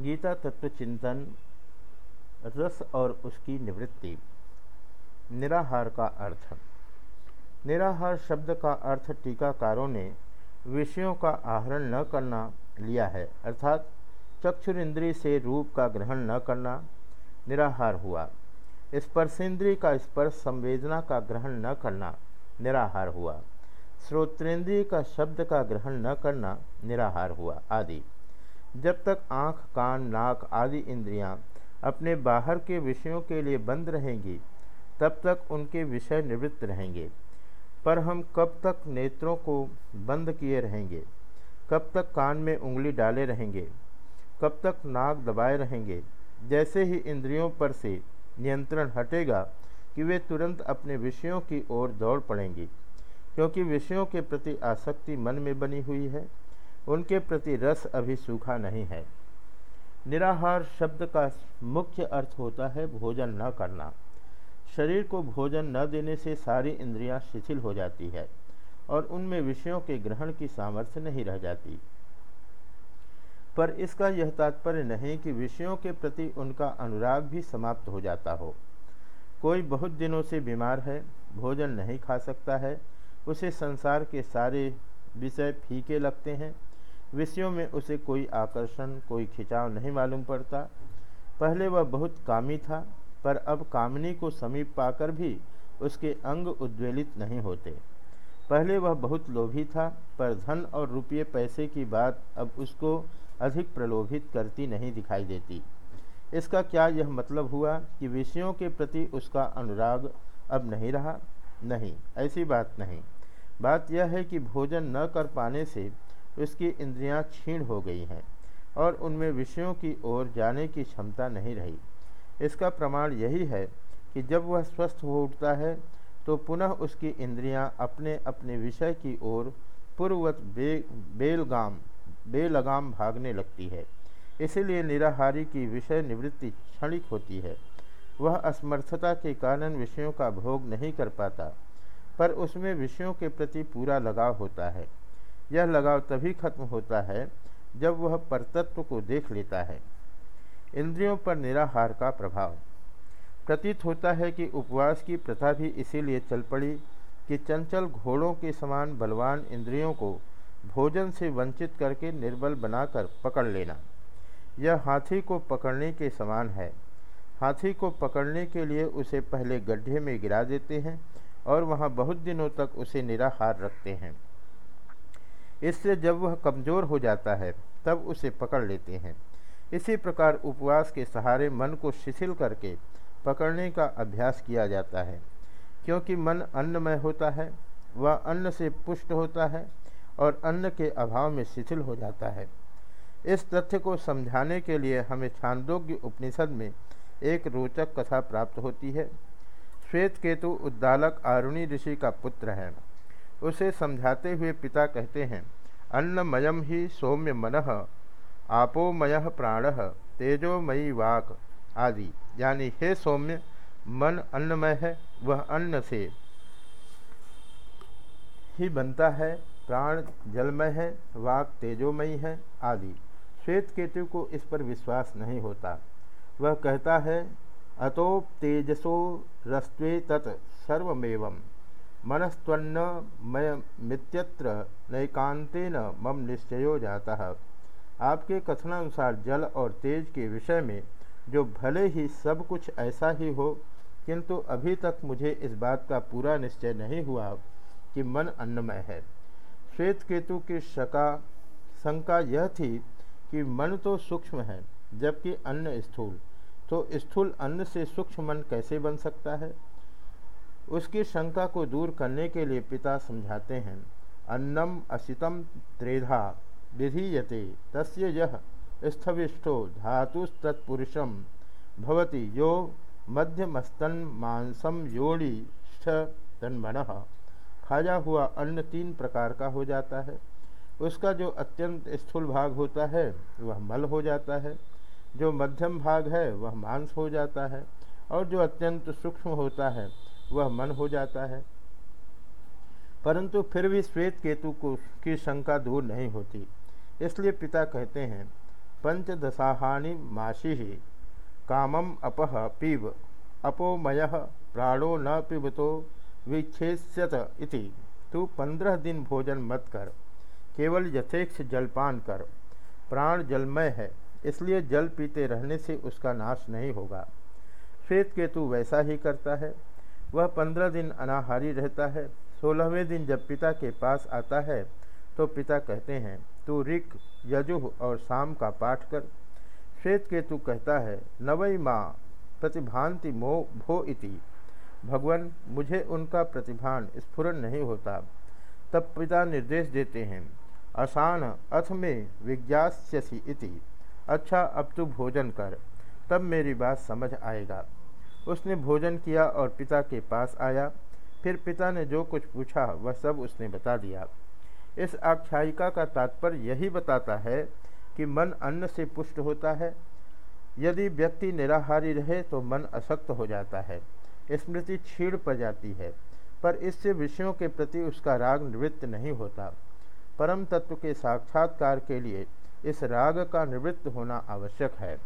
गीता तत्व चिंतन, रस और उसकी निवृत्ति। निराहार का अर्थ। निराहार शब्द का अर्थ टीकाकारों ने विषयों का आहरण न करना लिया है, अर्थात चक्षुरिंद्री से रूप का ग्रहण न करना निराहार हुआ। स्पर्शेंद्रिय का स्पर्श संवेदना का ग्रहण न करना निराहार हुआ। श्रोत्रेंद्रिय का शब्द का ग्रहण न करना निराहार हुआ, आदि। जब तक आँख, कान, नाक आदि इंद्रियाँ अपने बाहर के विषयों के लिए बंद रहेंगी, तब तक उनके विषय निवृत्त रहेंगे। पर हम कब तक नेत्रों को बंद किए रहेंगे? कब तक कान में उंगली डाले रहेंगे? कब तक नाक दबाए रहेंगे? जैसे ही इंद्रियों पर से नियंत्रण हटेगा कि वे तुरंत अपने विषयों की ओर दौड़ पड़ेंगी, क्योंकि विषयों के प्रति आसक्ति मन में बनी हुई है। उनके प्रति रस अभी सूखा नहीं है। निराहार शब्द का मुख्य अर्थ होता है भोजन न करना। शरीर को भोजन न देने से सारी इंद्रियाँ शिथिल हो जाती है और उनमें विषयों के ग्रहण की सामर्थ्य नहीं रह जाती। पर इसका यह तात्पर्य नहीं कि विषयों के प्रति उनका अनुराग भी समाप्त हो जाता हो। कोई बहुत दिनों से बीमार है, भोजन नहीं खा सकता है, उसे संसार के सारे विषय फीके लगते हैं विषयों में उसे कोई आकर्षण, कोई खिंचाव नहीं मालूम पड़ता। पहले वह बहुत कामी था, पर अब कामनी को समीप पाकर भी उसके अंग उद्वेलित नहीं होते। पहले वह बहुत लोभी था, पर धन और रुपये पैसे की बात अब उसको अधिक प्रलोभित करती नहीं दिखाई देती। इसका क्या यह मतलब हुआ कि विषयों के प्रति उसका अनुराग अब नहीं रहा? नहीं, ऐसी बात नहीं। बात यह है कि भोजन न कर पाने से उसकी इंद्रियाँ क्षीण हो गई हैं और उनमें विषयों की ओर जाने की क्षमता नहीं रही। इसका प्रमाण यही है कि जब वह स्वस्थ हो उठता है तो पुनः उसकी इंद्रियाँ अपने अपने विषय की ओर पूर्ववत बे, बेलगाम बेलगाम भागने लगती है। इसीलिए निराहारी की विषय निवृत्ति क्षणिक होती है। वह असमर्थता के कारण विषयों का भोग नहीं कर पाता, पर उसमें विषयों के प्रति पूरा लगाव होता है। यह लगाव तभी खत्म होता है जब वह परतत्व को देख लेता है। इंद्रियों पर निराहार का प्रभाव। प्रतीत होता है कि उपवास की प्रथा भी इसीलिए चल पड़ी कि चंचल घोड़ों के समान बलवान इंद्रियों को भोजन से वंचित करके निर्बल बनाकर पकड़ लेना। यह हाथी को पकड़ने के समान है। हाथी को पकड़ने के लिए उसे पहले गड्ढे में गिरा देते हैं और वहाँ बहुत दिनों तक उसे निराहार रखते हैं। इससे जब वह कमज़ोर हो जाता है, तब उसे पकड़ लेते हैं। इसी प्रकार उपवास के सहारे मन को शिथिल करके पकड़ने का अभ्यास किया जाता है, क्योंकि मन अन्नमय होता है, वह अन्न से पुष्ट होता है और अन्न के अभाव में शिथिल हो जाता है। इस तथ्य को समझाने के लिए हमें छांदोग्य उपनिषद में एक रोचक कथा प्राप्त होती है। श्वेत केतु उद्दालक आरुणी ऋषि का पुत्र है। उसे समझाते हुए पिता कहते हैं अन्नमयम ही सौम्य मन आपोमय प्राण, तेजोमयी वाक आदि। यानी, हे सौम्य, मन अन्नमय है, वह अन्न से ही बनता है, प्राण जलमय है, वाक तेजोमयी है आदि। श्वेत केतु को इस पर विश्वास नहीं होता। वह कहता है अतोप तेजसो रस्वे तत् सर्वमेवं मनस्त्वन्न मित्यत्र नैकांतेन मम निश्चयो जाता। है आपके कथनानुसार जल और तेज के विषय में जो भले ही सब कुछ ऐसा ही हो, किंतु अभी तक मुझे इस बात का पूरा निश्चय नहीं हुआ कि मन अन्नमय है। श्वेत केतु की शका, शंका यह थी कि मन तो सूक्ष्म है, जबकि अन्न स्थूल। तो स्थूल अन्न से सूक्ष्म मन कैसे बन सकता है? उसकी शंका को दूर करने के लिए पिता समझाते हैं। अन्नम असितम त्रेधा विधीयते, तस्य यह स्थविष्ठो धातुस्तत्पुरुषम भवति यो मध्यमस्तन मांसम योड़ी तन्मन। खाया हुआ अन्न तीन प्रकार का हो जाता है। उसका जो अत्यंत स्थूल भाग होता है, वह मल हो जाता है। जो मध्यम भाग है, वह मांस हो जाता है। और जो अत्यंत सूक्ष्म होता है वह मन हो जाता है। परंतु फिर भी श्वेत केतु को की शंका दूर नहीं होती। इसलिए पिता कहते हैं, पंचदशाहानि मासी ही कामम अपह पीब अपोमय प्राणो न पिबतो, विच्छेस्यत इति। तू पंद्रह दिन भोजन मत कर, केवल यथेक्ष जलपान कर। प्राण जलमय है, इसलिए जल पीते रहने से उसका नाश नहीं होगा। श्वेत केतु वैसा ही करता है। वह पंद्रह दिन अनाहारी रहता है, सोलहवें दिन जब पिता के पास आता है तो पिता कहते हैं, तू ऋक यजुह और शाम का पाठ कर। श्वेत केतु कहता है नवई माँ, प्रतिभांति मो, भो इति। भगवान, मुझे उनका प्रतिभान स्फुरन नहीं होता। तब पिता निर्देश देते हैं आसान अथ में विज्ञास्यसी इति। अच्छा अब तू भोजन कर। तब मेरी बात समझ आएगा। उसने भोजन किया और पिता के पास आया। फिर पिता ने जो कुछ पूछा, वह सब उसने बता दिया। इस आख्यायिका का तात्पर्य यही बताता है कि मन अन्न से पुष्ट होता है। यदि व्यक्ति निराहारी रहे तो मन अशक्त हो जाता है। स्मृति छीड़ पड़ जाती है, पर इससे विषयों के प्रति उसका राग निवृत्त नहीं होता। परम तत्व के साक्षात्कार के लिए इस राग का निवृत्त होना आवश्यक है।